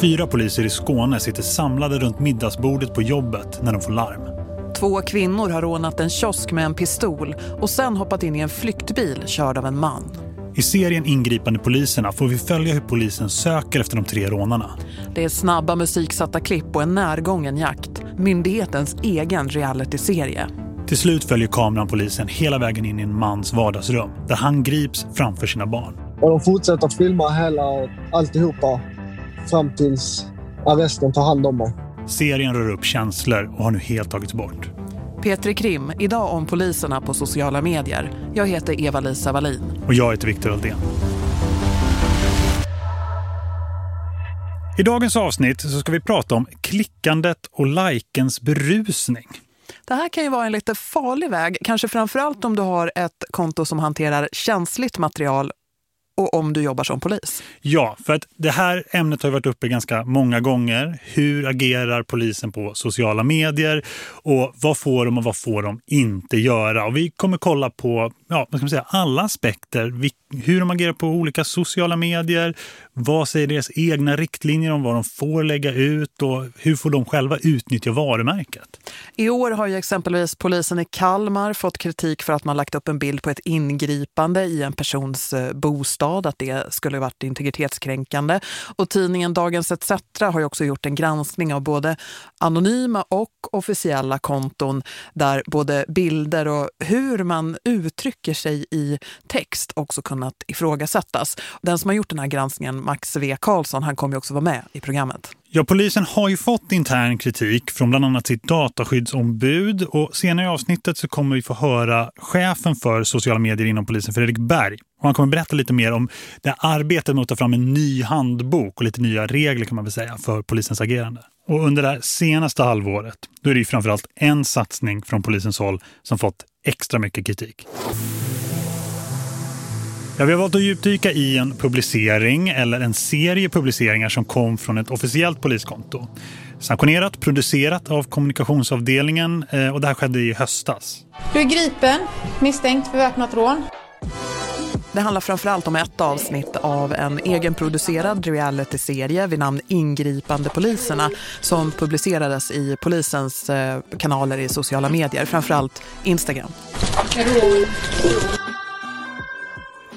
Fyra poliser i Skåne sitter samlade runt middagsbordet på jobbet när de får larm. Två kvinnor har rånat en kiosk med en pistol och sen hoppat in i en flyktbil körd av en man. I serien Ingripande poliserna får vi följa hur polisen söker efter de tre rånarna. Det är snabba musiksatta klipp och en närgången jakt. Myndighetens egen realityserie. Till slut följer kameran polisen hela vägen in i en mans vardagsrum där han grips framför sina barn. Och de fortsätter att filma hela alltihopa fram tills arresten tar hand om mig. Serien rör upp känslor och har nu helt tagits bort. Petri Krim, idag om poliserna på sociala medier. Jag heter Eva-Lisa Wallin. Och jag heter Viktor Aldén. I dagens avsnitt så ska vi prata om klickandet och likens berusning. Det här kan ju vara en lite farlig väg, kanske framförallt om du har ett konto som hanterar känsligt material och om du jobbar som polis. Ja, för att det här ämnet har varit uppe ganska många gånger. Hur agerar polisen på sociala medier och vad får de och vad får de inte göra? Och vi kommer kolla på ja, vad ska man säga, alla aspekter. Hur de agerar på olika sociala medier, vad säger deras egna riktlinjer om vad de får lägga ut och hur får de själva utnyttja varumärket? I år har ju exempelvis polisen i Kalmar fått kritik för att man lagt upp en bild på ett ingripande i en persons eh, Stad att det skulle varit integritetskränkande. Och tidningen Dagens ETC har ju också gjort en granskning av både anonyma och officiella konton där både bilder och hur man uttrycker sig i text också kunnat ifrågasättas. Den som har gjort den här granskningen, Max V. Karlsson, han kommer ju också vara med i programmet. Ja, polisen har ju fått intern kritik från bland annat sitt dataskyddsombud och senare i avsnittet så kommer vi få höra chefen för sociala medier inom polisen, Fredrik Berg. Och han kommer berätta lite mer om det arbetet med att ta fram en ny handbok och lite nya regler kan man väl säga för polisens agerande. Och under det senaste halvåret då är det ju framförallt en satsning från polisens håll som fått extra mycket kritik. Ja, vi har valt att djupdyka i en publicering eller en serie publiceringar som kom från ett officiellt poliskonto. Sanktionerat, producerat av kommunikationsavdelningen eh, och det här skedde i höstas. Du är gripen, misstänkt för väpnat rån. Det handlar framförallt om ett avsnitt av en egenproducerad reality-serie vid namn Ingripande poliserna som publicerades i polisens eh, kanaler i sociala medier, framförallt Instagram.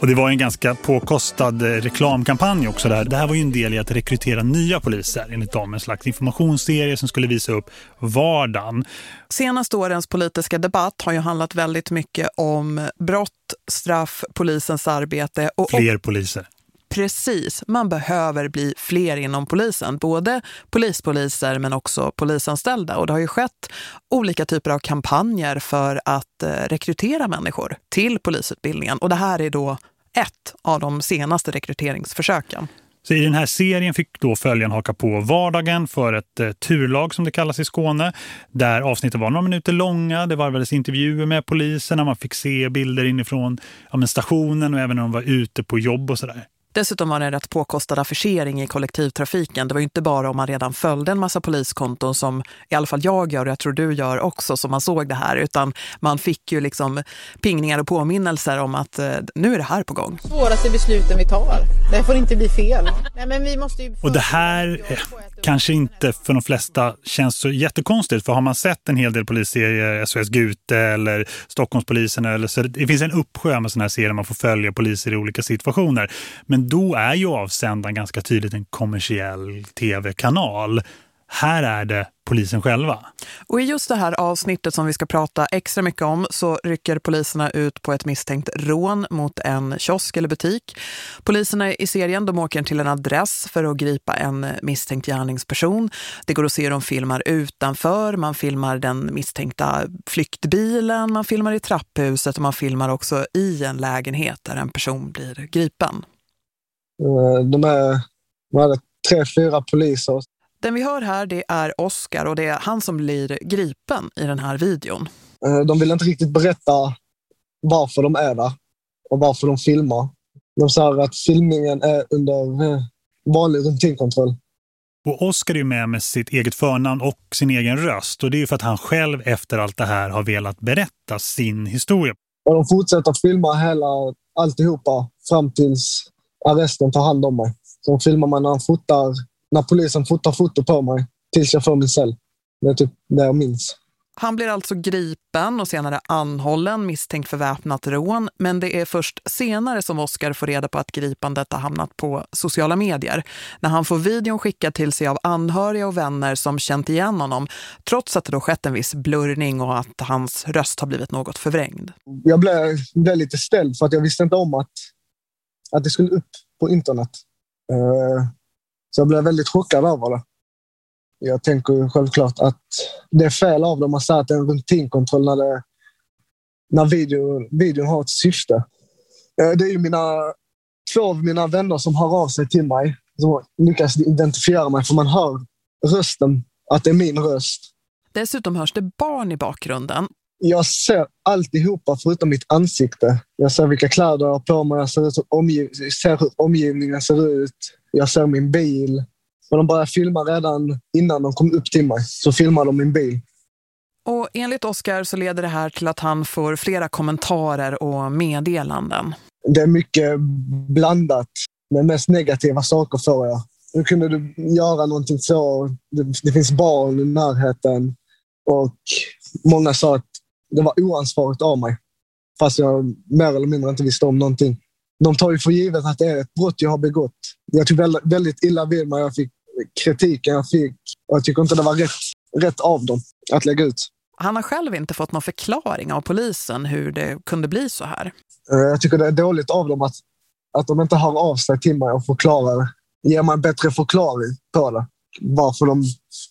Och det var en ganska påkostad eh, reklamkampanj också där. Det här var ju en del i att rekrytera nya poliser enligt dem. En slags informationsserie som skulle visa upp vardagen. Senaste årens politiska debatt har ju handlat väldigt mycket om brott, straff, polisens arbete. Och, Fler poliser. Precis, man behöver bli fler inom polisen. Både polispoliser men också polisanställda. Och det har ju skett olika typer av kampanjer för att eh, rekrytera människor till polisutbildningen. Och det här är då ett av de senaste rekryteringsförsöken. Så i den här serien fick då följaren haka på vardagen för ett eh, turlag som det kallas i Skåne. Där avsnittet var några minuter långa. Det varvades intervjuer med poliserna. Man fick se bilder inifrån ja, stationen och även när de var ute på jobb och sådär. Dessutom var det en rätt påkostad affischering i kollektivtrafiken. Det var ju inte bara om man redan följde en massa poliskonton som i alla fall jag gör och jag tror du gör också som man såg det här. Utan man fick ju liksom pingningar och påminnelser om att eh, nu är det här på gång. Svåraste besluten vi tar. Det får inte bli fel. Nej, men vi måste ju... Och det här eh, kanske inte för de flesta känns så jättekonstigt. För har man sett en hel del polisserier, SOS Gute eller Stockholmspolisen eller så det finns en uppsjö med sådana här serier man får följa poliser i olika situationer. Men då är ju avsändaren ganska tydligt en kommersiell tv-kanal. Här är det polisen själva. Och i just det här avsnittet som vi ska prata extra mycket om så rycker poliserna ut på ett misstänkt rån mot en kiosk eller butik. Poliserna i serien de åker till en adress för att gripa en misstänkt gärningsperson. Det går att se hur de filmar utanför, man filmar den misstänkta flyktbilen, man filmar i trapphuset och man filmar också i en lägenhet där en person blir gripen. Eh, de är de hade tre, fyra poliser. Den vi hör här det är Oscar och det är han som blir gripen i den här videon. Eh, de vill inte riktigt berätta varför de är där och varför de filmar. De säger att filmningen är under eh, vanlig rutinkontroll. Och Oscar är med med sitt eget förnamn och sin egen röst. Och det är för att han själv efter allt det här har velat berätta sin historia. Och de fortsätter att filma hela alltihopa fram tills arresten tar hand om mig. Så filmar man när han fotar när polisen fotar foto på mig tills jag får min cell. Det är typ det jag minns. Han blir alltså gripen och senare anhållen misstänkt för väpnat rån. Men det är först senare som Oscar får reda på att gripandet har hamnat på sociala medier. När han får videon skickad till sig av anhöriga och vänner som känt igen honom. Trots att det då skett en viss blurrning och att hans röst har blivit något förvrängd. Jag blev, blev lite ställd för att jag visste inte om att, att det skulle upp på internet. Eh, så jag blev väldigt chockad över det. Jag tänker självklart att det är fel av dem att säga att det är en rutinkontroll när, det, när video, videon har ett syfte. Eh, det är ju mina, två av mina vänner som hör av sig till mig som lyckas identifiera mig för man hör rösten, att det är min röst. Dessutom hörs det barn i bakgrunden. Jag ser alltihopa förutom mitt ansikte. Jag ser vilka kläder jag har på mig, jag ser, ut omgiv ser hur omgivningen ser ut, jag ser min bil. Men de började filma redan innan de kom upp till mig. Så filmade de min bil. Och enligt Oskar så leder det här till att han får flera kommentarer och meddelanden. Det är mycket blandat. Men mest negativa saker får jag. Hur kunde du göra någonting så? Det, det finns barn i närheten. Och många sa att det var oansvarigt av mig. Fast jag mer eller mindre inte visste om någonting. De tar ju för givet att det är ett brott jag har begått. Jag tog väldigt, väldigt illa vid mig. Jag fick kritiken jag fick. Och jag tycker inte det var rätt, rätt av dem att lägga ut. Han har själv inte fått någon förklaring av polisen hur det kunde bli så här. Eh, jag tycker det är dåligt av dem att, att de inte hör av sig till mig och förklarar. Ger mig en bättre förklaring på det. Varför de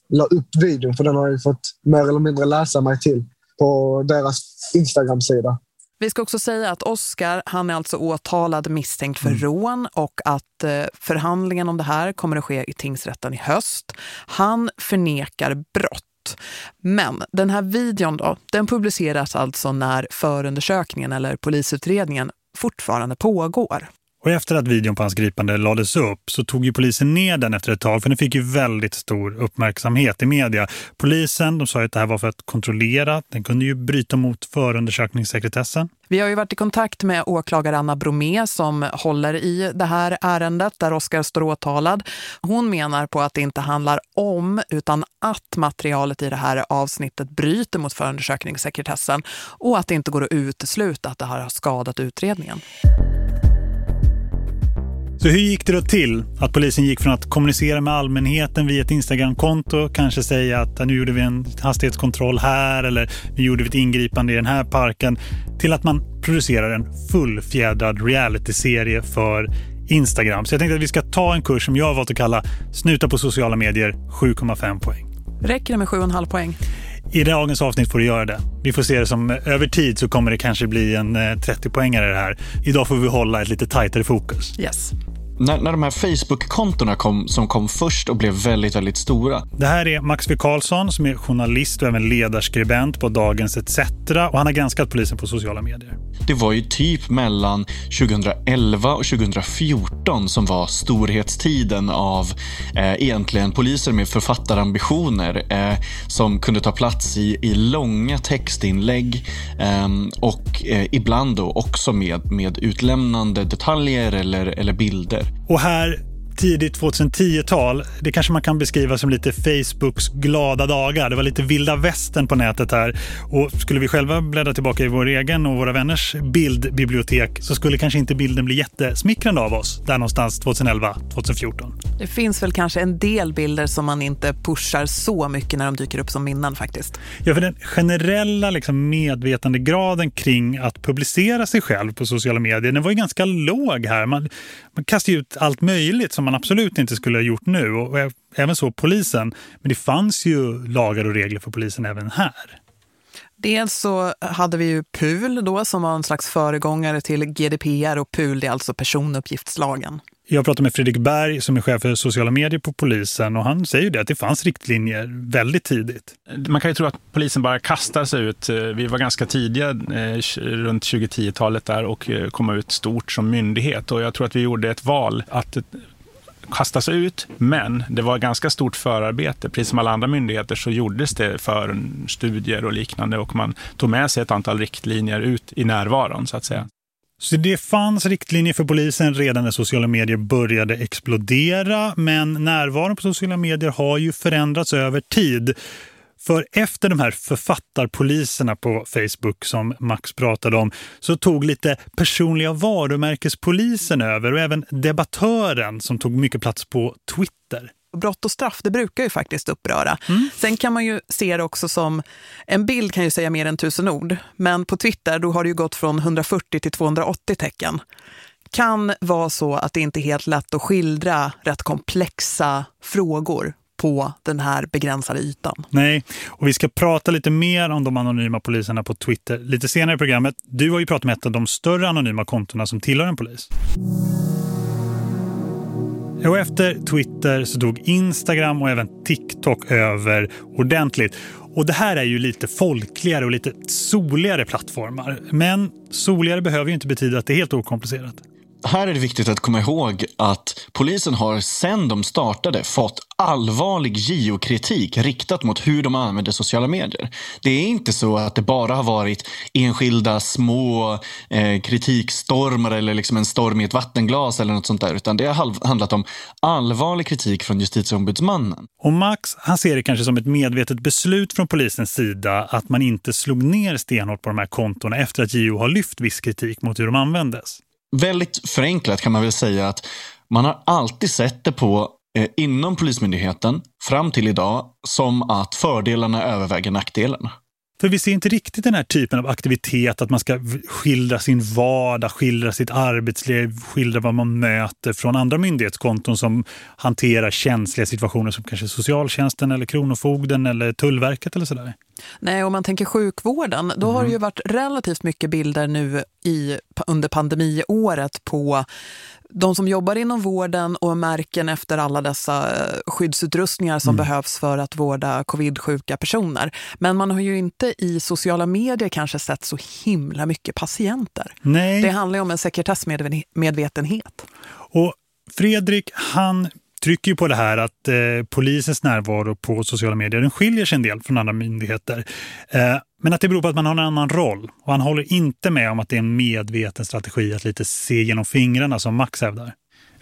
la upp videon, för den har jag fått mer eller mindre läsa mig till på deras Instagram-sida. Vi ska också säga att Oscar, han är alltså åtalad misstänkt för mm. rån och att eh, förhandlingen om det här kommer att ske i tingsrätten i höst. Han förnekar brott. Men den här videon då, den publiceras alltså när förundersökningen eller polisutredningen fortfarande pågår. Och efter att videon på hans gripande lades upp så tog ju polisen ner den efter ett tag för den fick ju väldigt stor uppmärksamhet i media. Polisen de sa att det här var för att kontrollera, den kunde ju bryta mot förundersökningssekretessen. Vi har ju varit i kontakt med åklagare Anna Bromé som håller i det här ärendet där Oskar står åtalad. Hon menar på att det inte handlar om utan att materialet i det här avsnittet bryter mot förundersökningssekretessen och att det inte går att utesluta att det här har skadat utredningen. Så hur gick det då till att polisen gick från att kommunicera med allmänheten via ett Instagram-konto, kanske säga att nu gjorde vi en hastighetskontroll här eller nu gjorde vi ett ingripande i den här parken, till att man producerar en fullfjädrad reality-serie för Instagram. Så jag tänkte att vi ska ta en kurs som jag har valt att kalla Snuta på sociala medier 7,5 poäng. Räcker det med 7,5 poäng? I dagens avsnitt får du göra det. Vi får se det som över tid så kommer det kanske bli en 30-poängare det här. Idag får vi hålla ett lite tajtare fokus. Yes när, när de här Facebook-kontona kom, som kom först och blev väldigt, väldigt stora. Det här är Max V. Karlsson som är journalist och även ledarskribent på Dagens ETC. Och han har granskat polisen på sociala medier. Det var ju typ mellan 2011 och 2014 som var storhetstiden av eh, egentligen poliser med författarambitioner eh, som kunde ta plats i, i långa textinlägg eh, och eh, ibland då också med, med utlämnande detaljer eller, eller bilder. Och här tidigt 2010-tal, det kanske man kan beskriva som lite Facebooks glada dagar. Det var lite vilda västern på nätet här. Och skulle vi själva bläddra tillbaka i vår egen och våra vänners bildbibliotek så skulle kanske inte bilden bli jättesmickrande av oss där någonstans 2011-2014. Det finns väl kanske en del bilder som man inte pushar så mycket när de dyker upp som minnen faktiskt. Ja, för den generella liksom, medvetandegraden kring att publicera sig själv på sociala medier, den var ju ganska låg här. Man, man kastar ju ut allt möjligt som man absolut inte skulle ha gjort nu. Och även så polisen. Men det fanns ju lagar och regler för polisen även här. Dels så hade vi ju PUL då som var en slags föregångare till GDPR och PUL det är alltså personuppgiftslagen. Jag pratade med Fredrik Berg som är chef för sociala medier på polisen och han säger det att det fanns riktlinjer väldigt tidigt. Man kan ju tro att polisen bara kastar sig ut. Vi var ganska tidiga eh, runt 2010-talet där och eh, kom ut stort som myndighet och jag tror att vi gjorde ett val att kastas ut, men det var ganska stort förarbete. Precis som alla andra myndigheter så gjordes det för studier och liknande och man tog med sig ett antal riktlinjer ut i närvaron så att säga. Så det fanns riktlinjer för polisen redan när sociala medier började explodera men närvaron på sociala medier har ju förändrats över tid. För efter de här författarpoliserna på Facebook som Max pratade om så tog lite personliga varumärkespolisen över och även debattören som tog mycket plats på Twitter. Brott och straff, det brukar ju faktiskt uppröra. Mm. Sen kan man ju se det också som, en bild kan ju säga mer än tusen ord. Men på Twitter då har det ju gått från 140 till 280 tecken. Kan vara så att det inte är helt lätt att skildra rätt komplexa frågor på den här begränsade ytan. Nej, och vi ska prata lite mer om de anonyma poliserna på Twitter lite senare i programmet. Du har ju pratat med ett av de större anonyma kontona som tillhör en polis. Och efter Twitter så tog Instagram och även TikTok över ordentligt. Och det här är ju lite folkligare och lite soligare plattformar. Men soligare behöver ju inte betyda att det är helt okomplicerat här är det viktigt att komma ihåg att polisen har sedan de startade fått allvarlig geokritik riktat mot hur de använder sociala medier. Det är inte så att det bara har varit enskilda små eh, kritikstormar eller liksom en storm i ett vattenglas eller något sånt där utan det har handlat om allvarlig kritik från justitieombudsmannen. Och Max han ser det kanske som ett medvetet beslut från polisens sida att man inte slog ner stenhårt på de här kontona efter att JO har lyft viss kritik mot hur de användes väldigt förenklat kan man väl säga att man har alltid sett det på eh, inom Polismyndigheten fram till idag som att fördelarna överväger nackdelarna. För vi ser inte riktigt den här typen av aktivitet att man ska skildra sin vardag, skildra sitt arbetsliv, skildra vad man möter från andra myndighetskonton som hanterar känsliga situationer som kanske socialtjänsten eller kronofogden eller tullverket eller sådär. Nej, om man tänker sjukvården, då mm. har det ju varit relativt mycket bilder nu i, under pandemiåret på de som jobbar inom vården och märken efter alla dessa eh, skyddsutrustningar som mm. behövs för att vårda covid-sjuka personer. Men man har ju inte i sociala medier kanske sett så himla mycket patienter. Nej. Det handlar ju om en sekretessmedvetenhet. Och Fredrik, han trycker ju på det här att eh, polisens närvaro på sociala medier den skiljer sig en del från andra myndigheter. Eh, men att det beror på att man har en annan roll. Och han håller inte med om att det är en medveten strategi att lite se genom fingrarna som Max hävdar.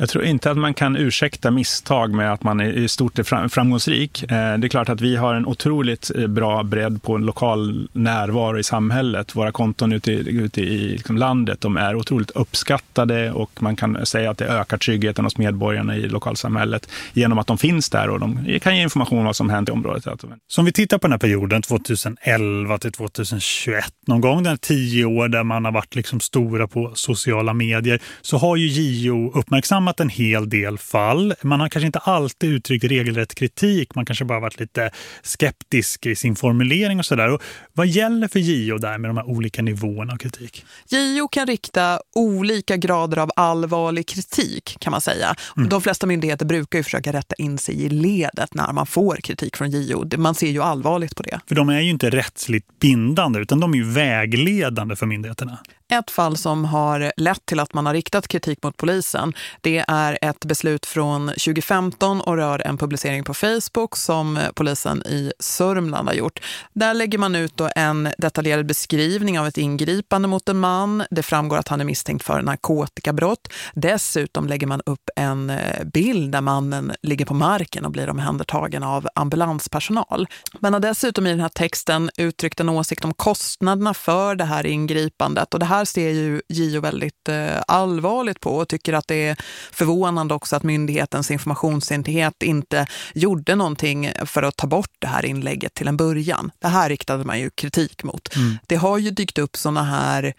Jag tror inte att man kan ursäkta misstag med att man är i stort framgångsrik. Eh, det är klart att vi har en otroligt eh, bra bredd på en lokal närvaro i samhället. Våra konton ute, ute i liksom landet de är otroligt uppskattade och man kan säga att det ökar tryggheten hos medborgarna i lokalsamhället genom att de finns där och de kan ge information om vad som händer i området. Så om vi tittar på den här perioden 2011 till 2021, någon gång den tio år där man har varit liksom stora på sociala medier så har ju JO uppmärksammat uppmärksammat en hel del fall. Man har kanske inte alltid uttryckt regelrätt kritik. Man kanske bara varit lite skeptisk i sin formulering och sådär. Vad gäller för JO där med de här olika nivåerna av kritik? JO kan rikta olika grader av allvarlig kritik kan man säga. Mm. De flesta myndigheter brukar ju försöka rätta in sig i ledet när man får kritik från JO. Man ser ju allvarligt på det. För de är ju inte rättsligt bindande utan de är ju vägledande för myndigheterna. Ett fall som har lett till att man har riktat kritik mot polisen det är ett beslut från 2015 och rör en publicering på Facebook som polisen i Sörmland har gjort. Där lägger man ut då en detaljerad beskrivning av ett ingripande mot en man. Det framgår att han är misstänkt för narkotikabrott. Dessutom lägger man upp en eh, bild där mannen ligger på marken och blir omhändertagen av ambulanspersonal. Man har dessutom i den här texten uttryckt en åsikt om kostnaderna för det här ingripandet och det här här ser ju JO väldigt eh, allvarligt på och tycker att det är förvånande också att myndighetens informationsenhet inte gjorde någonting för att ta bort det här inlägget till en början. Det här riktade man ju kritik mot. Mm. Det har ju dykt upp såna här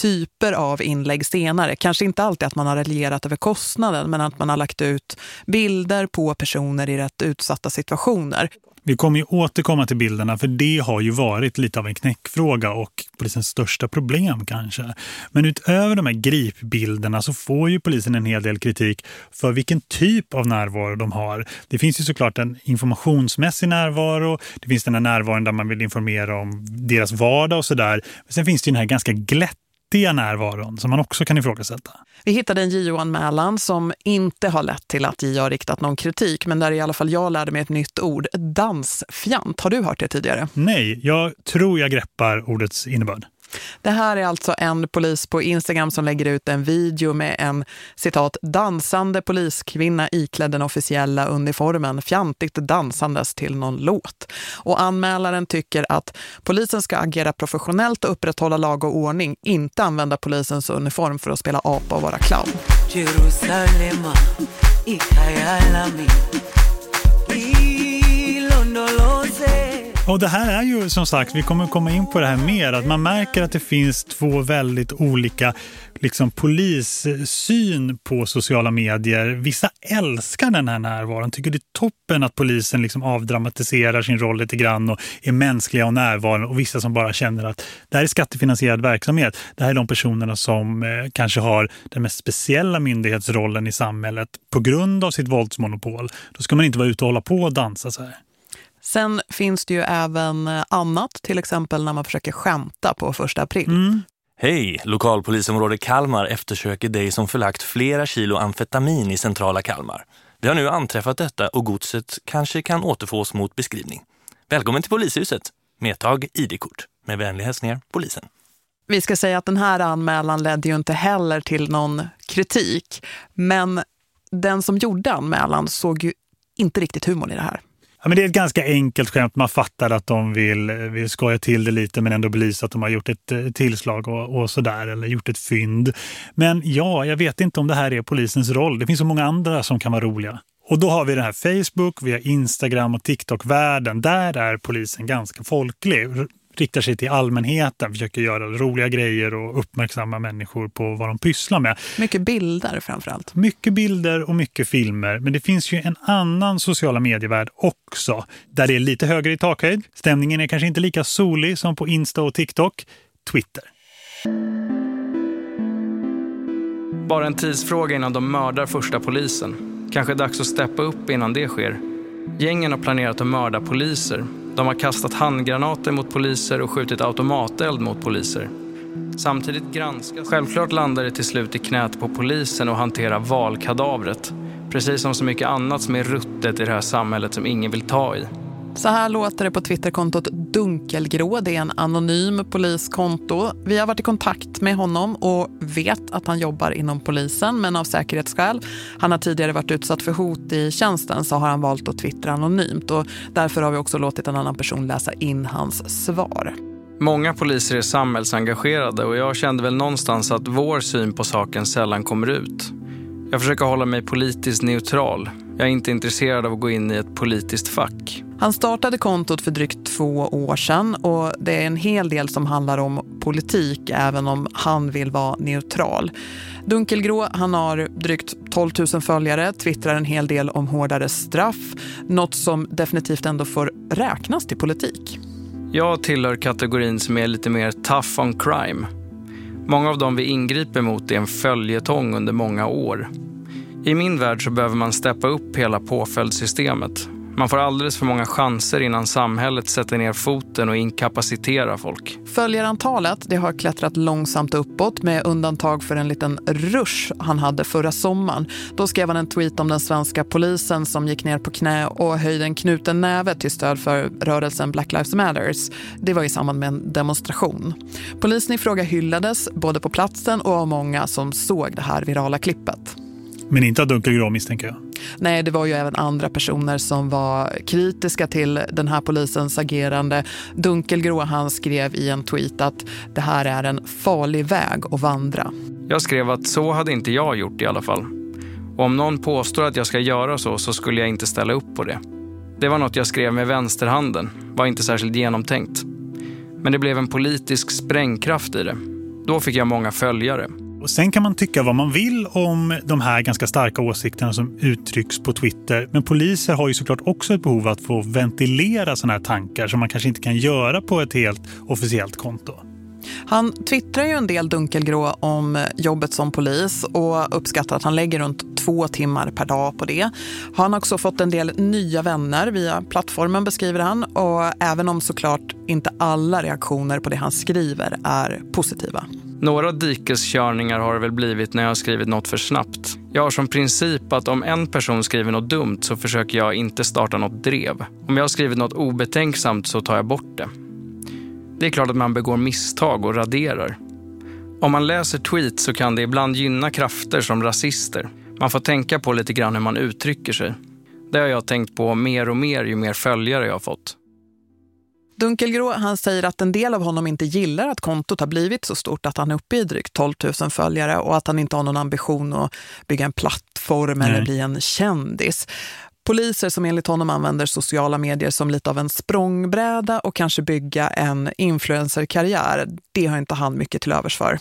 typer av inlägg senare. Kanske inte alltid att man har relierat över kostnaden men att man har lagt ut bilder på personer i rätt utsatta situationer. Vi kommer ju återkomma till bilderna för det har ju varit lite av en knäckfråga och polisens största problem kanske. Men utöver de här gripbilderna så får ju polisen en hel del kritik för vilken typ av närvaro de har. Det finns ju såklart en informationsmässig närvaro. Det finns den här närvaron där man vill informera om deras vardag och sådär. Men sen finns det ju den här ganska glätt riktiga närvaron som man också kan ifrågasätta. Vi hittade en JO-anmälan som inte har lett till att JO har riktat någon kritik men där i alla fall jag lärde mig ett nytt ord, dansfjant. Har du hört det tidigare? Nej, jag tror jag greppar ordets innebörd. Det här är alltså en polis på Instagram som lägger ut en video med en citat dansande poliskvinna iklädd den officiella uniformen fjantigt dansandes till någon låt. Och anmälaren tycker att polisen ska agera professionellt och upprätthålla lag och ordning, inte använda polisens uniform för att spela apa och vara clown. Jerusalem, och det här är ju som sagt, vi kommer komma in på det här mer, att man märker att det finns två väldigt olika liksom, polissyn på sociala medier. Vissa älskar den här närvaron, tycker det är toppen att polisen liksom avdramatiserar sin roll lite grann och är mänskliga och närvarande och vissa som bara känner att det här är skattefinansierad verksamhet. Det här är de personerna som eh, kanske har den mest speciella myndighetsrollen i samhället på grund av sitt våldsmonopol. Då ska man inte vara ute och hålla på och dansa så här. Sen finns det ju även eh, annat, till exempel när man försöker skämta på första april. Mm. Hej, lokalpolisområde Kalmar eftersöker dig som förlagt flera kilo amfetamin i centrala Kalmar. Vi har nu anträffat detta och godset kanske kan återfås mot beskrivning. Välkommen till polishuset. Medtag ID-kort. Med vänliga hälsningar, polisen. Vi ska säga att den här anmälan ledde ju inte heller till någon kritik. Men den som gjorde anmälan såg ju inte riktigt humor i det här. Ja, men det är ett ganska enkelt skämt. Man fattar att de vill, eh, vill skoja till det lite men ändå belysa att de har gjort ett eh, tillslag och, och sådär eller gjort ett fynd. Men ja, jag vet inte om det här är polisens roll. Det finns så många andra som kan vara roliga. Och då har vi den här Facebook, vi har Instagram och TikTok-världen. Där är polisen ganska folklig riktar sig till allmänheten, försöker göra roliga grejer och uppmärksamma människor på vad de pysslar med. Mycket bilder framförallt. Mycket bilder och mycket filmer. Men det finns ju en annan sociala medievärld också, där det är lite högre i takhöjd. Stämningen är kanske inte lika solig som på Insta och TikTok. Twitter. Bara en tidsfråga innan de mördar första polisen. Kanske dags att steppa upp innan det sker. Gängen har planerat att mörda poliser de har kastat handgranater mot poliser och skjutit automateld mot poliser. Samtidigt granskas... Självklart landar det till slut i knät på polisen och hantera valkadavret. Precis som så mycket annat som är ruttet i det här samhället som ingen vill ta i. Så här låter det på Twitterkontot Dunkelgrå. Det är en anonym poliskonto. Vi har varit i kontakt med honom och vet att han jobbar inom polisen men av säkerhetsskäl. Han har tidigare varit utsatt för hot i tjänsten så har han valt att twittra anonymt och därför har vi också låtit en annan person läsa in hans svar. Många poliser är samhällsengagerade och jag kände väl någonstans att vår syn på saken sällan kommer ut. Jag försöker hålla mig politiskt neutral. Jag är inte intresserad av att gå in i ett politiskt fack. Han startade kontot för drygt två år sedan och det är en hel del som handlar om politik även om han vill vara neutral. Dunkelgrå, han har drygt 12 000 följare, twittrar en hel del om hårdare straff, något som definitivt ändå får räknas till politik. Jag tillhör kategorin som är lite mer tough on crime. Många av dem vi ingriper mot är en följetong under många år. I min värld så behöver man steppa upp hela påföljdssystemet. Man får alldeles för många chanser innan samhället sätter ner foten och inkapaciterar folk. Följarantalet det har klättrat långsamt uppåt med undantag för en liten rush han hade förra sommaren. Då skrev han en tweet om den svenska polisen som gick ner på knä och höjde en knuten näve till stöd för rörelsen Black Lives Matters. Det var i samband med en demonstration. Polisen i fråga hyllades både på platsen och av många som såg det här virala klippet. Men inte av Dunkelgrå misstänker jag. Nej, det var ju även andra personer som var kritiska till den här polisens agerande. Dunkelgrå han skrev i en tweet att det här är en farlig väg att vandra. Jag skrev att så hade inte jag gjort i alla fall. Och om någon påstår att jag ska göra så så skulle jag inte ställa upp på det. Det var något jag skrev med vänsterhanden, var inte särskilt genomtänkt. Men det blev en politisk sprängkraft i det. Då fick jag många följare. Och sen kan man tycka vad man vill om de här ganska starka åsikterna som uttrycks på Twitter. Men poliser har ju såklart också ett behov att få ventilera sådana här tankar som man kanske inte kan göra på ett helt officiellt konto. Han twittrar ju en del dunkelgrå om jobbet som polis och uppskattar att han lägger runt två timmar per dag på det. Han har också fått en del nya vänner via plattformen beskriver han och även om såklart inte alla reaktioner på det han skriver är positiva. Några dikeskörningar har det väl blivit när jag har skrivit något för snabbt. Jag har som princip att om en person skriver något dumt så försöker jag inte starta något drev. Om jag har skrivit något obetänksamt så tar jag bort det. Det är klart att man begår misstag och raderar. Om man läser tweets så kan det ibland gynna krafter som rasister. Man får tänka på lite grann hur man uttrycker sig. Det har jag tänkt på mer och mer ju mer följare jag har fått. Dunkelgrå han säger att en del av honom inte gillar att kontot har blivit så stort att han är uppe i drygt 12 000 följare och att han inte har någon ambition att bygga en plattform Nej. eller bli en kändis. Poliser som enligt honom använder sociala medier som lite av en språngbräda och kanske bygga en influencerkarriär, det har inte han mycket till övers för.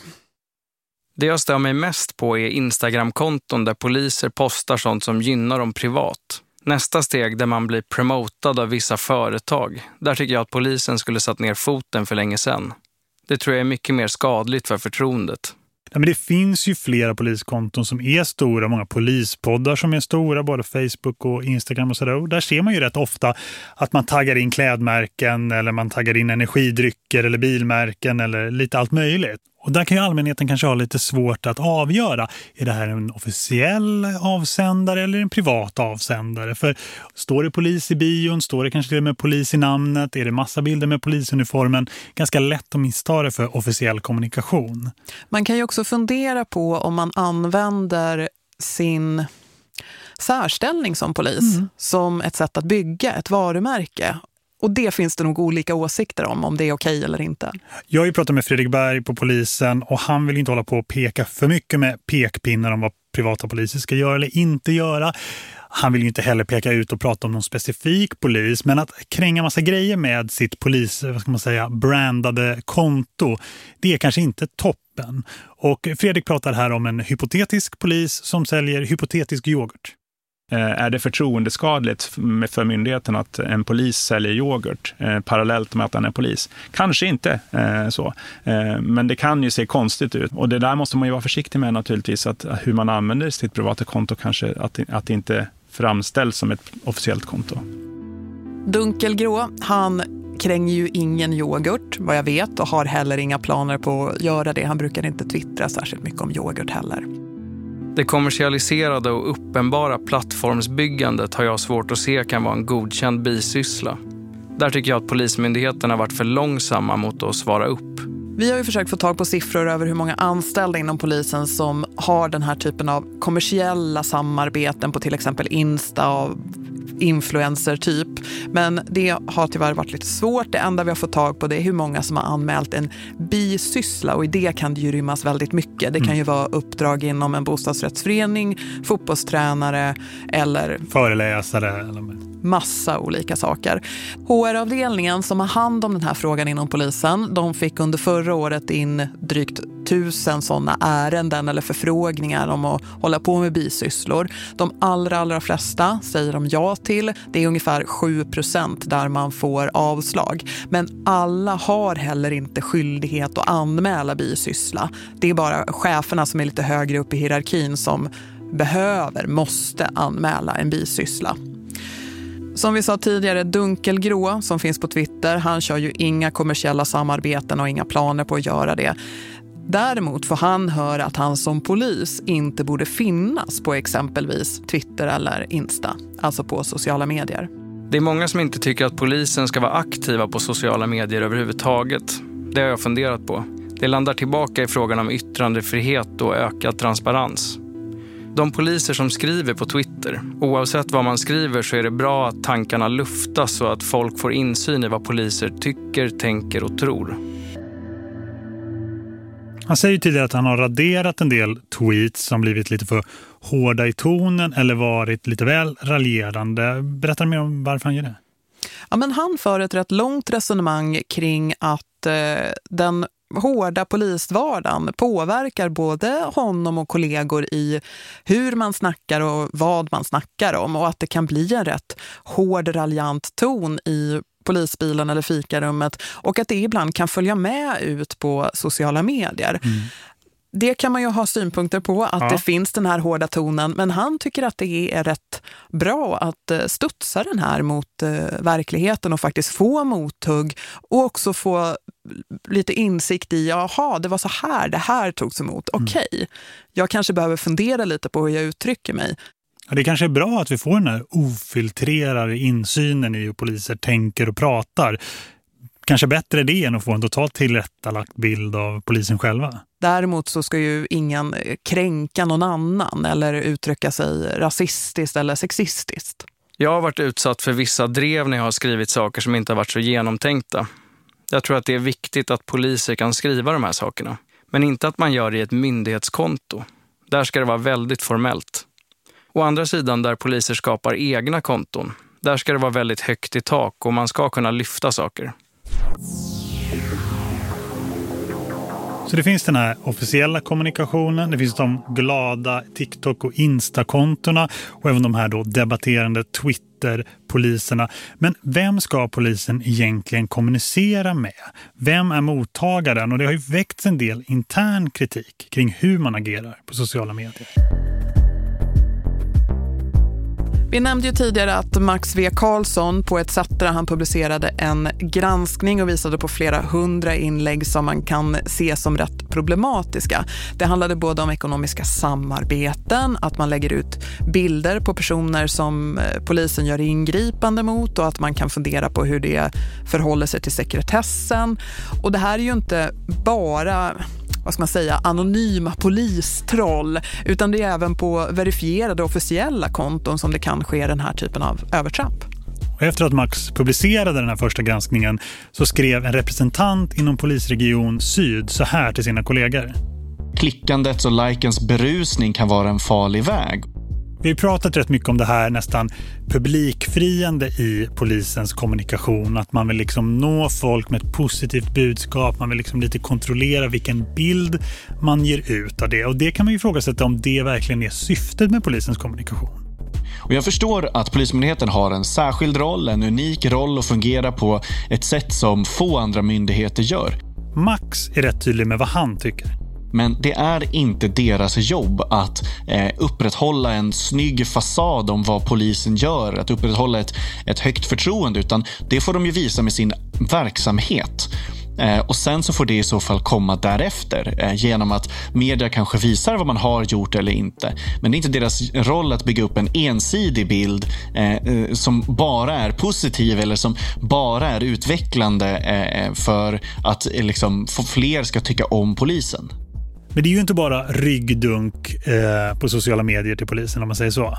Det jag stör mig mest på är Instagram-konton där poliser postar sånt som gynnar dem privat. Nästa steg där man blir promotad av vissa företag, där tycker jag att polisen skulle satt ner foten för länge sedan. Det tror jag är mycket mer skadligt för förtroendet. Ja, men det finns ju flera poliskonton som är stora, många polispoddar som är stora, både Facebook och Instagram och sådär. Och där ser man ju rätt ofta att man taggar in klädmärken eller man taggar in energidrycker eller bilmärken eller lite allt möjligt. Och där kan ju allmänheten kanske ha lite svårt att avgöra. Är det här en officiell avsändare eller en privat avsändare? För står det polis i bion, står det kanske till och med polis i namnet, är det massa bilder med polisuniformen? Ganska lätt att missta det för officiell kommunikation. Man kan ju också fundera på om man använder sin särställning som polis mm. som ett sätt att bygga ett varumärke. Och det finns det nog olika åsikter om, om det är okej eller inte. Jag har ju pratat med Fredrik Berg på polisen och han vill inte hålla på och peka för mycket med pekpinnar om vad privata poliser ska göra eller inte göra. Han vill ju inte heller peka ut och prata om någon specifik polis, men att kränga massa grejer med sitt polis, vad ska man säga, brandade konto, det är kanske inte toppen. Och Fredrik pratar här om en hypotetisk polis som säljer hypotetisk yoghurt. Eh, är det förtroendeskadligt för myndigheten att en polis säljer yoghurt eh, parallellt med att han är polis? Kanske inte eh, så, men det kan ju se konstigt ut. Och det där måste man ju vara försiktig med naturligtvis, att hur man använder sitt privata konto kanske, att, att det inte framställs som ett officiellt konto. Dunkelgrå, han kränger ju ingen yoghurt vad jag vet och har heller inga planer på att göra det. Han brukar inte twittra särskilt mycket om yoghurt heller. Det kommersialiserade och uppenbara plattformsbyggandet har jag svårt att se kan vara en godkänd bisyssla. Där tycker jag att Polismyndigheten har varit för långsamma mot att svara upp. Vi har ju försökt få tag på siffror över hur många anställda inom polisen som har den här typen av kommersiella samarbeten på till exempel Insta och influencer typ. Men det har tyvärr varit lite svårt. Det enda vi har fått tag på det är hur många som har anmält en bisyssla och i det kan det ju rymmas väldigt mycket. Det kan ju mm. vara uppdrag inom en bostadsrättsförening, fotbollstränare eller föreläsare eller massa olika saker. HR-avdelningen som har hand om den här frågan inom polisen, de fick under förra året in drygt tusen sådana ärenden eller förfrågningar om att hålla på med bisysslor. De allra, allra flesta säger de ja till. Det är ungefär 7 procent där man får avslag. Men alla har heller inte skyldighet att anmäla bisyssla. Det är bara cheferna som är lite högre upp i hierarkin som behöver, måste anmäla en bisyssla. Som vi sa tidigare, Dunkelgrå som finns på Twitter, han kör ju inga kommersiella samarbeten och inga planer på att göra det. Däremot får han höra att han som polis inte borde finnas på exempelvis Twitter eller Insta, alltså på sociala medier. Det är många som inte tycker att polisen ska vara aktiva på sociala medier överhuvudtaget. Det har jag funderat på. Det landar tillbaka i frågan om yttrandefrihet och ökad transparens. De poliser som skriver på Twitter, oavsett vad man skriver så är det bra att tankarna luftas så att folk får insyn i vad poliser tycker, tänker och tror. Han säger tidigare att han har raderat en del tweets som blivit lite för hårda i tonen eller varit lite väl raljerande. Berätta mer om varför han gör det. Ja, men han för ett rätt långt resonemang kring att eh, den hårda polisvardagen påverkar både honom och kollegor i hur man snackar och vad man snackar om och att det kan bli en rätt hård raljant ton i polisbilen eller fikarummet och att det ibland kan följa med ut på sociala medier. Mm. Det kan man ju ha synpunkter på, att ja. det finns den här hårda tonen. Men han tycker att det är rätt bra att eh, studsa den här mot uh, verkligheten och faktiskt få mothugg. Och också få lite insikt i, jaha, det var så här, det här togs emot. Mm. Okej, okay. jag kanske behöver fundera lite på hur jag uttrycker mig. Ja, det kanske är bra att vi får den här ofiltrerade insynen i hur poliser tänker och pratar Kanske bättre det än att få en totalt tillrättalagt bild av polisen själva. Däremot så ska ju ingen kränka någon annan eller uttrycka sig rasistiskt eller sexistiskt. Jag har varit utsatt för vissa drev när jag har skrivit saker som inte har varit så genomtänkta. Jag tror att det är viktigt att poliser kan skriva de här sakerna. Men inte att man gör det i ett myndighetskonto. Där ska det vara väldigt formellt. Å andra sidan där poliser skapar egna konton. Där ska det vara väldigt högt i tak och man ska kunna lyfta saker. Så det finns den här officiella kommunikationen, det finns de glada TikTok- och Insta-kontorna och även de här då debatterande Twitter-poliserna. Men vem ska polisen egentligen kommunicera med? Vem är mottagaren? Och det har ju väckts en del intern kritik kring hur man agerar på sociala medier. Vi nämnde ju tidigare att Max V. Karlsson på ett han publicerade en granskning och visade på flera hundra inlägg som man kan se som rätt problematiska. Det handlade både om ekonomiska samarbeten, att man lägger ut bilder på personer som eh, polisen gör ingripande mot och att man kan fundera på hur det förhåller sig till sekretessen. Och det här är ju inte bara vad ska man säga, anonyma polistroll utan det är även på verifierade officiella konton som det kan ske den här typen av övertramp. Efter att Max publicerade den här första granskningen så skrev en representant inom polisregion Syd så här till sina kollegor. Klickandets och likens berusning kan vara en farlig väg vi har pratat rätt mycket om det här nästan publikfriande i polisens kommunikation. Att man vill liksom nå folk med ett positivt budskap. Man vill liksom lite kontrollera vilken bild man ger ut av det. Och det kan man ju ifrågasätta om det verkligen är syftet med polisens kommunikation. Och jag förstår att Polismyndigheten har en särskild roll, en unik roll att fungera på ett sätt som få andra myndigheter gör. Max är rätt tydlig med vad han tycker. Men det är inte deras jobb att eh, upprätthålla en snygg fasad om vad polisen gör, att upprätthålla ett, ett högt förtroende, utan det får de ju visa med sin verksamhet. Eh, och sen så får det i så fall komma därefter eh, genom att media kanske visar vad man har gjort eller inte. Men det är inte deras roll att bygga upp en ensidig bild eh, eh som bara är positiv eller som bara är utvecklande eh, eh för att eh, liksom, fler ska tycka om polisen. Men det är ju inte bara ryggdunk eh, på sociala medier till polisen om man säger så.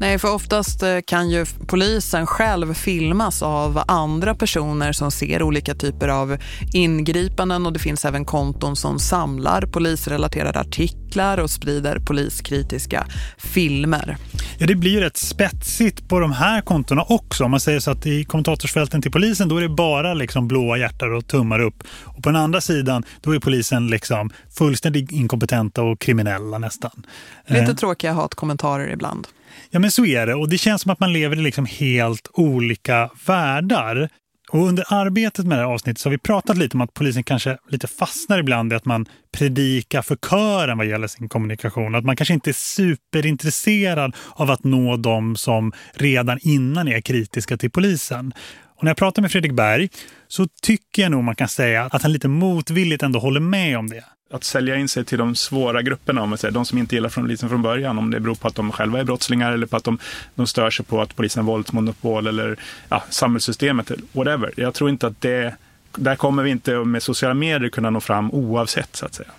Nej, för oftast eh, kan ju polisen själv filmas av andra personer som ser olika typer av ingripanden och det finns även konton som samlar polisrelaterade artiklar och sprider poliskritiska filmer. Ja, det blir ju rätt spetsigt på de här kontona också. Om man säger så att i kommentatorsfälten till polisen då är det bara liksom blåa hjärtar och tummar upp. Och på den andra sidan då är polisen liksom fullständigt inkompetenta och kriminella nästan. Lite eh. tråkiga hatkommentarer ibland. Ja men så är det och det känns som att man lever i liksom helt olika världar. Och under arbetet med det här avsnittet så har vi pratat lite om att polisen kanske lite fastnar ibland i att man predikar för kören vad gäller sin kommunikation. Att man kanske inte är superintresserad av att nå dem som redan innan är kritiska till polisen. Och när jag pratar med Fredrik Berg så tycker jag nog man kan säga att han lite motvilligt ändå håller med om det att sälja in sig till de svåra grupperna, om man säger, de som inte gillar polisen från början, om det beror på att de själva är brottslingar eller på att de, de stör sig på att polisen har våldsmonopol eller ja, samhällssystemet, whatever. Jag tror inte att det, där kommer vi inte med sociala medier kunna nå fram oavsett så att säga.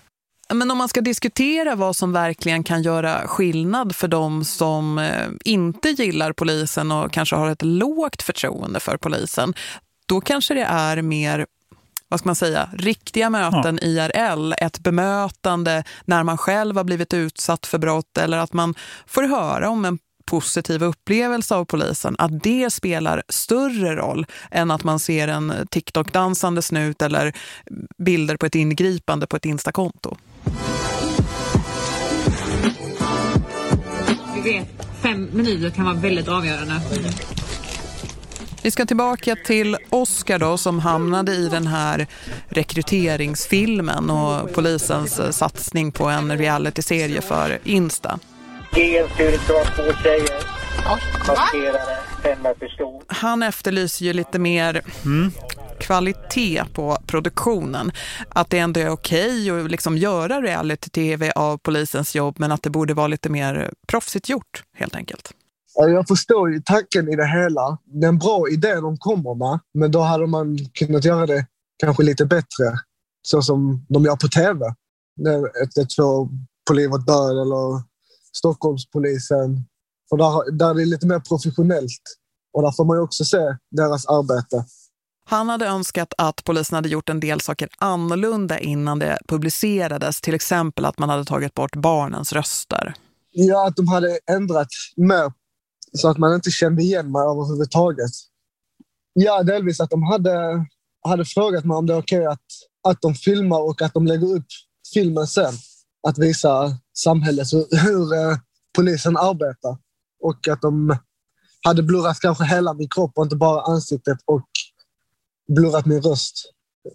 Men om man ska diskutera vad som verkligen kan göra skillnad för de som eh, inte gillar polisen och kanske har ett lågt förtroende för polisen, då kanske det är mer vad ska man säga, riktiga möten ja. IRL, ett bemötande när man själv har blivit utsatt för brott eller att man får höra om en positiv upplevelse av polisen, att det spelar större roll än att man ser en TikTok-dansande snut eller bilder på ett ingripande på ett Instakonto. Vi vet, fem minuter kan vara väldigt avgörande. Vi ska tillbaka till Oscar då som hamnade i den här rekryteringsfilmen och polisens eh, satsning på en realityserie för Insta. Han efterlyser ju lite mer mm. kvalitet på produktionen. Att det ändå är okej okay att liksom göra reality-tv av polisens jobb men att det borde vara lite mer proffsigt gjort helt enkelt. Jag förstår ju tanken i det hela. Det är en bra idé de kommer med, men då hade man kunnat göra det kanske lite bättre. Så som de gör på tv. 112 på liv och död eller Stockholmspolisen. För där, där är det lite mer professionellt. Och där får man ju också se deras arbete. Han hade önskat att polisen hade gjort en del saker annorlunda innan det publicerades. Till exempel att man hade tagit bort barnens röster. Ja, att de hade ändrat mer så att man inte kände igen mig överhuvudtaget. Ja, delvis att de hade, hade frågat mig om det är okej okay att, att de filmar och att de lägger upp filmen sen. Att visa samhället hur, hur eh, polisen arbetar. Och att de hade blurrat kanske hela min kropp och inte bara ansiktet och blurrat min röst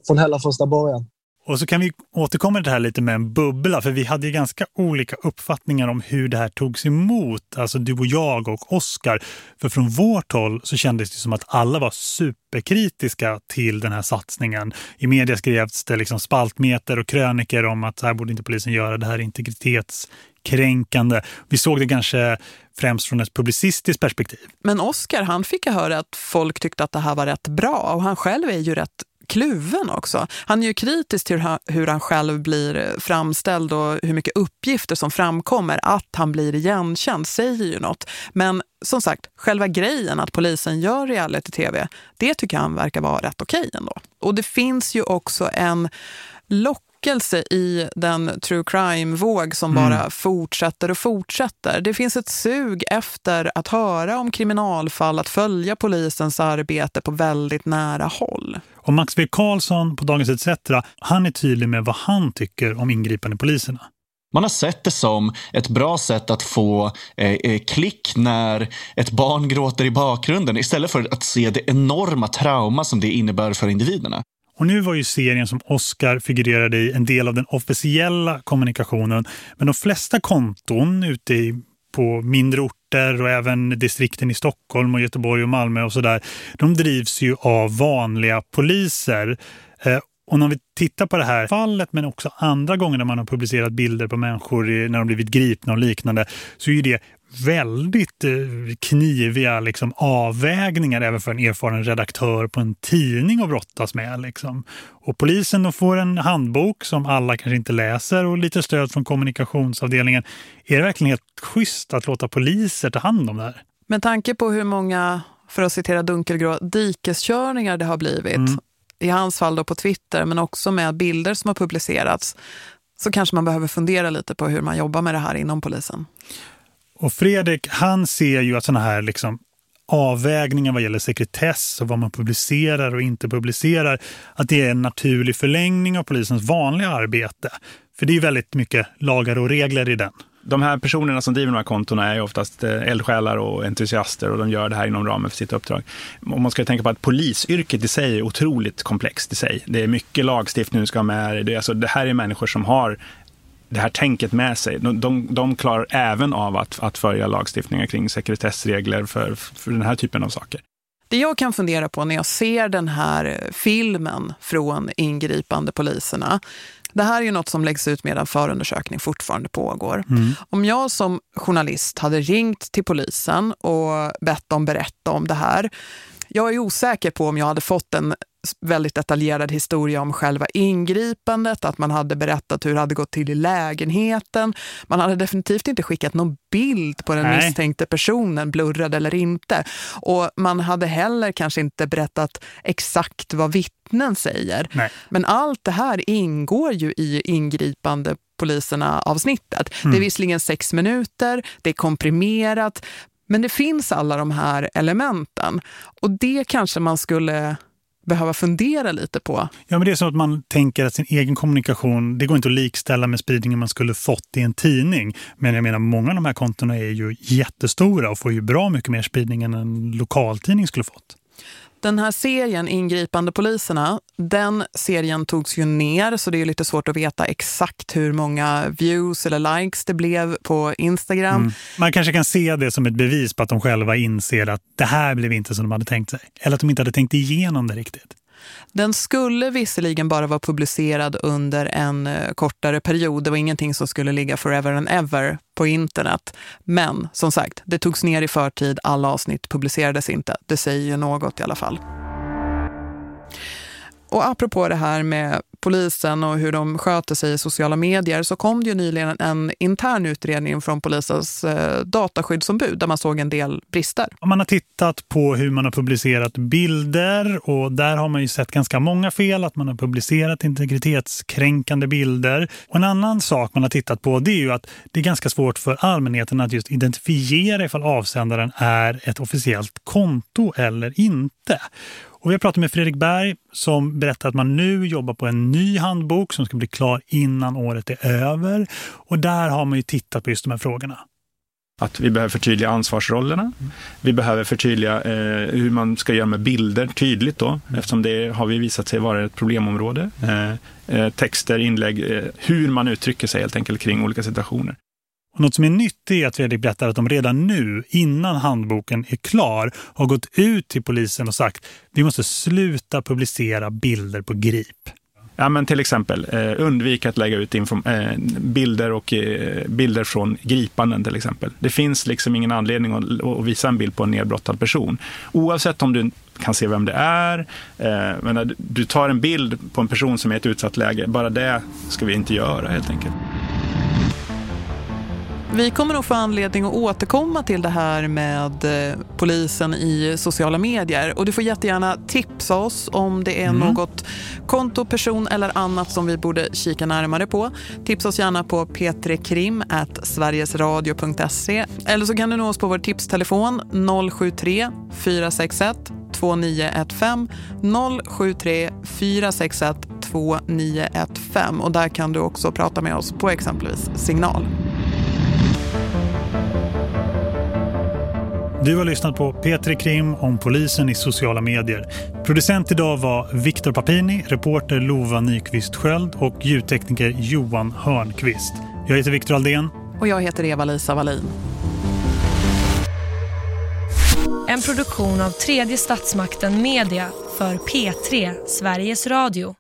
från hela första början. Och så kan vi återkomma till det här lite med en bubbla, för vi hade ju ganska olika uppfattningar om hur det här togs emot, alltså du och jag och Oscar. För från vårt håll så kändes det som att alla var superkritiska till den här satsningen. I media skrevs det liksom spaltmeter och kröniker om att så här borde inte polisen göra, det här är integritetskränkande. Vi såg det kanske främst från ett publicistiskt perspektiv. Men Oscar, han fick höra att folk tyckte att det här var rätt bra och han själv är ju rätt kluven också. Han är ju kritisk till hur han själv blir framställd och hur mycket uppgifter som framkommer. Att han blir igenkänd säger ju något. Men som sagt, själva grejen att polisen gör reality-tv, det tycker han verkar vara rätt okej ändå. Och det finns ju också en lock i den true crime-våg som mm. bara fortsätter och fortsätter. Det finns ett sug efter att höra om kriminalfall, att följa polisens arbete på väldigt nära håll. Och Max V. Karlsson på Dagens ETC, han är tydlig med vad han tycker om ingripande poliserna. Man har sett det som ett bra sätt att få eh, eh, klick när ett barn gråter i bakgrunden istället för att se det enorma trauma som det innebär för individerna. Och nu var ju serien som Oscar figurerade i en del av den officiella kommunikationen. Men de flesta konton ute i, på mindre orter och även distrikten i Stockholm och Göteborg och Malmö och sådär. De drivs ju av vanliga poliser. Eh, och när vi tittar på det här fallet men också andra gånger när man har publicerat bilder på människor när de blivit gripna och liknande så är det väldigt eh, kniviga liksom, avvägningar även för en erfaren redaktör på en tidning att brottas med. Liksom. Och polisen då får en handbok som alla kanske inte läser och lite stöd från kommunikationsavdelningen. Är det verkligen helt schysst att låta poliser ta hand om det här? Med tanke på hur många, för att citera Dunkelgrå, dikeskörningar det har blivit mm. i hans fall då på Twitter men också med bilder som har publicerats så kanske man behöver fundera lite på hur man jobbar med det här inom polisen. Och Fredrik, han ser ju att sådana här liksom avvägningar vad gäller sekretess och vad man publicerar och inte publicerar, att det är en naturlig förlängning av polisens vanliga arbete. För det är väldigt mycket lagar och regler i den. De här personerna som driver de här kontona är ju oftast eh, eldsjälar och entusiaster och de gör det här inom ramen för sitt uppdrag. Och man ska tänka på att polisyrket i sig är otroligt komplext i sig. Det är mycket lagstiftning du ska ha med dig. Alltså, det här är människor som har det här tänket med sig. De, de, de klarar även av att, att följa lagstiftningar kring sekretessregler för, för den här typen av saker. Det jag kan fundera på när jag ser den här filmen från ingripande poliserna det här är ju något som läggs ut medan förundersökning fortfarande pågår. Mm. Om jag som journalist hade ringt till polisen och bett dem berätta om det här. Jag är osäker på om jag hade fått en väldigt detaljerad historia om själva ingripandet, att man hade berättat hur det hade gått till i lägenheten. Man hade definitivt inte skickat någon bild på den Nej. misstänkte personen, blurrad eller inte. Och man hade heller kanske inte berättat exakt vad vittnen säger. Nej. Men allt det här ingår ju i ingripande poliserna avsnittet. Mm. Det är mm. visserligen sex minuter, det är komprimerat, men det finns alla de här elementen. Och det kanske man skulle behöva fundera lite på. Ja, men det är som att man tänker att sin egen kommunikation, det går inte att likställa med spridningen man skulle fått i en tidning. Men jag menar, många av de här kontona är ju jättestora och får ju bra mycket mer spridning än en lokaltidning skulle fått. Den här serien, Ingripande poliserna, den serien togs ju ner så det är lite svårt att veta exakt hur många views eller likes det blev på Instagram. Mm. Man kanske kan se det som ett bevis på att de själva inser att det här blev inte som de hade tänkt sig. Eller att de inte hade tänkt igenom det riktigt. Den skulle visserligen bara vara publicerad under en eh, kortare period. Det var ingenting som skulle ligga forever and ever på internet. Men som sagt, det togs ner i förtid. Alla avsnitt publicerades inte. Det säger ju något i alla fall. Och apropå det här med polisen och hur de sköter sig i sociala medier så kom det ju nyligen en intern utredning från polisens eh, dataskyddsombud där man såg en del brister. Man har tittat på hur man har publicerat bilder och där har man ju sett ganska många fel att man har publicerat integritetskränkande bilder. Och en annan sak man har tittat på det är ju att det är ganska svårt för allmänheten att just identifiera ifall avsändaren är ett officiellt konto eller inte. Och vi har pratat med Fredrik Berg som berättar att man nu jobbar på en ny handbok som ska bli klar innan året är över. Och där har man ju tittat på just de här frågorna. Att vi behöver förtydliga ansvarsrollerna. Mm. Vi behöver förtydliga eh, hur man ska göra med bilder tydligt då, mm. eftersom det har vi visat sig vara ett problemområde. Eh, eh, texter, inlägg, eh, hur man uttrycker sig helt enkelt kring olika situationer. Och något som är nytt är att Fredrik berättar att de redan nu, innan handboken är klar, har gått ut till polisen och sagt vi måste sluta publicera bilder på grip. Ja, men till exempel eh, undvik att lägga ut eh, bilder och eh, bilder från gripanden till exempel. Det finns liksom ingen anledning att, att, visa en bild på en nedbrottad person. Oavsett om du kan se vem det är, eh, men du tar en bild på en person som är i ett utsatt läge, bara det ska vi inte göra helt enkelt. Vi kommer nog få anledning att återkomma till det här med eh, polisen i sociala medier. Och du får jättegärna tipsa oss om det är mm. något konto, person eller annat som vi borde kika närmare på. Tipsa oss gärna på p3krim.sverigesradio.se eller så kan du nå oss på vår tipstelefon 073 461 2915 073 461 2915 och där kan du också prata med oss på exempelvis signal. Du har lyssnat på Petri Krim om polisen i sociala medier. Producent idag var Viktor Papini, reporter Lova Nyqvist Sköld och ljudtekniker Johan Hörnqvist. Jag heter Viktor Aldén. Och jag heter Eva-Lisa Wallin. En produktion av tredje statsmakten Media för P3 Sveriges Radio.